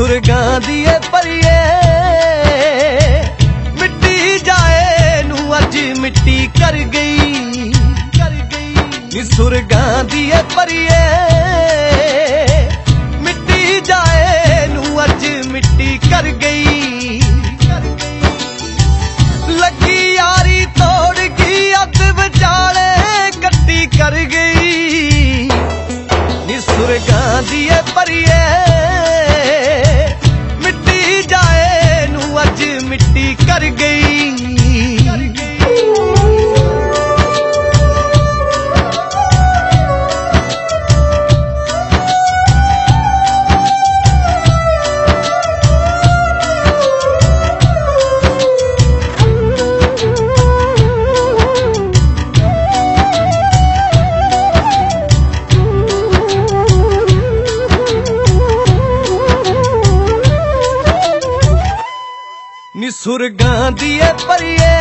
ਸੁਰਗਾਂ ਦੀ ਏ ਪਰੀਏ। ਮਿੱਟੀ ਜਾਏ ਨੂੰ ਅੱਜ ਮਿੱਟੀ ਕਰ ਗਈ। ਕਰ ਗਈ। ਨੀ ਸੁਰਗਾਂ ਦੀ ਏ ਪਰੀਏ। ਮਿੱਟੀ ਜਾਏ ਨੂੰ ਅੱਜ ਮਿੱਟੀ ਕਰ ਗਈ। ਲੱਗੀ ਯਾਰੀ ਤੋੜ ਗਈ, ਅੱਧ ਵਿਚਾਲੇ ਕੱਟੀ ਕਰ ਗਈ। ਨੀ ਸੁਰਗਾਂ ਦੀ ਏ ਪਰੀਏ। ਕਰ ਗਈ। ਸੁਰਗਾਂ ਦੀ ਏ ਪਰੀਏ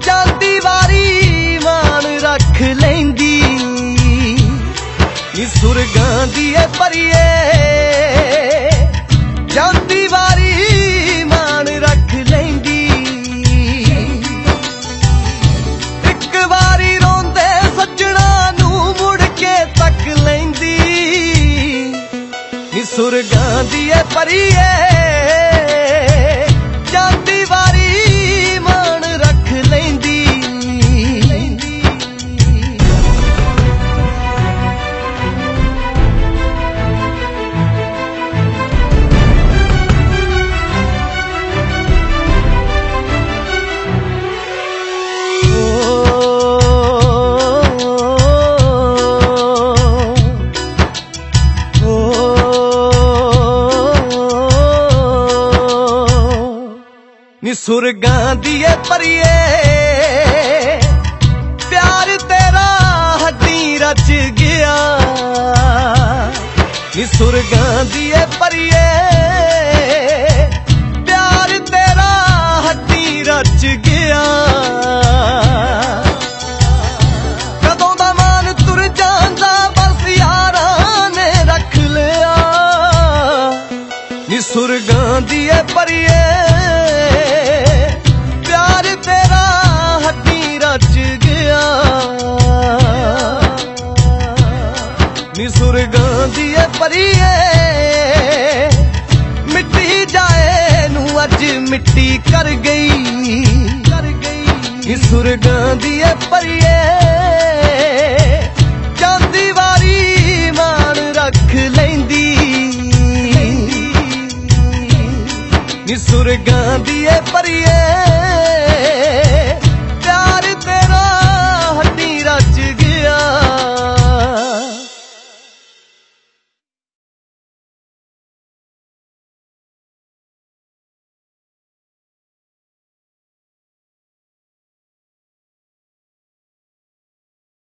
ਚਾਂਦੀ ਵਾਰੀ ਮਾਨ ਰੱਖ ਲੈਂਦੀ। ਨੀ ਸੁਰਗਾਂ ਦੀ ਏ ਪਰੀਏ ਚਾਂਦੀ ਵਾਰੀ ਮਾਨ ਰੱਖ ਲੈਂਦੀ। ਇੱਕ ਵਾਰੀ ਰੋਂਦੇ ਸੱਜਣਾ ਨੂੰ ਮੁੜ ਕੇ ਤੱਕ ਲੈਂਦੀ। ਨੀ ਸੁਰਗਾਂ ਦੀ ਏ ਪਰੀਏ ਨੀ ਸੁਰਗਾਂ ਦੀ ਏ ਪਿਆਰ ਤੇਰਾ ਹੱਡੀ ਰਚ ਗਿਆ। ਨੀ ਸੁਰਗਾਂ ਦੀ ਏ ਨੀ ਸੁਰਗਾਂ ਦੀ ਏ ਪਰੀਏ ਮਿੱਟੀ ਜਾਏ ਨੂੰ ਅੱਜ ਮਿੱਟੀ ਕਰ ਗਈ। ਕਰ ਗਈ ਨੀ ਸੁਰਗਾਂ ਦੀ ਏ ਪਰੀਏ ਚਾਂਦੀ ਵਾਰੀ ਮਾਣ ਰੱਖ ਲੈਂਦੀ। ਨੀ ਸੁਰਗਾਂ